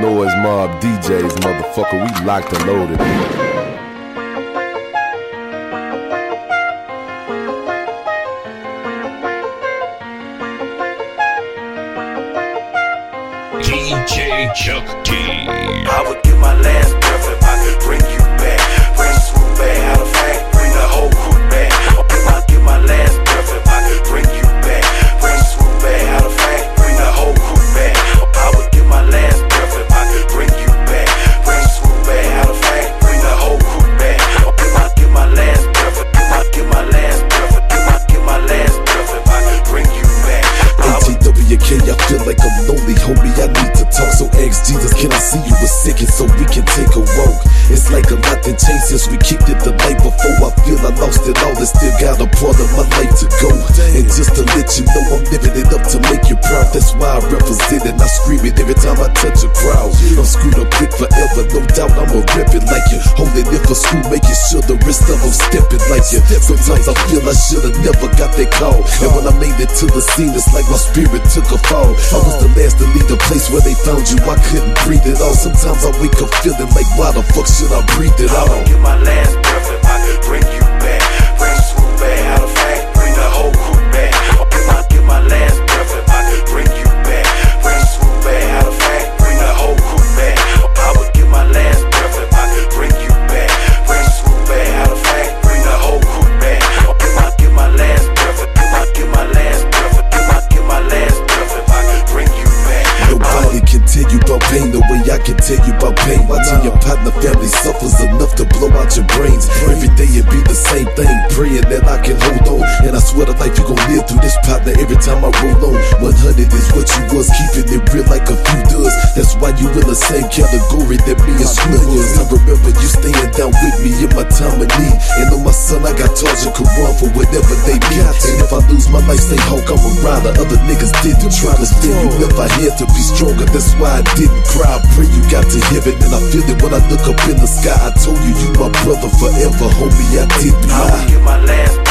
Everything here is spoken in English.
Noise Mob DJs, motherfucker. We locked and loaded. DJ Chuck T. I would got a part of my life to go. And just to let you know, I'm living it up to make you proud. That's why I represent it. I scream it every time I touch a crowd. I'm Screwed Up Click forever, no doubt I'ma rip it like you. Holding it for school, making sure the rest of them stepping like you. Sometimes I feel I should've never got that call. And when I made it to the scene, it's like my spirit took a fall. I was the last to leave the place where they found you. I couldn't breathe it all. Sometimes I wake up feeling like, why the fuck should I breathe it all? Can tell you about pain. Watching your partner family suffers enough to blow out your brains. Every day it be the same thing, praying that I can hold on. And I swear to life you gon' live through this partner every time I roll on. 100 is what you was, keeping it real like a few does. That's why you in the same category that me and Slim was. I remember you staying down with me in my time of need. And on my son, I got Taj and Quran my life, stay hawk, I'm a rider. Other niggas didn't try to steal you. Never had to be stronger, that's why I didn't cry. I pray you got to heaven, and I feel it when I look up in the sky. I told you, you my brother forever, homie. I didn't lie.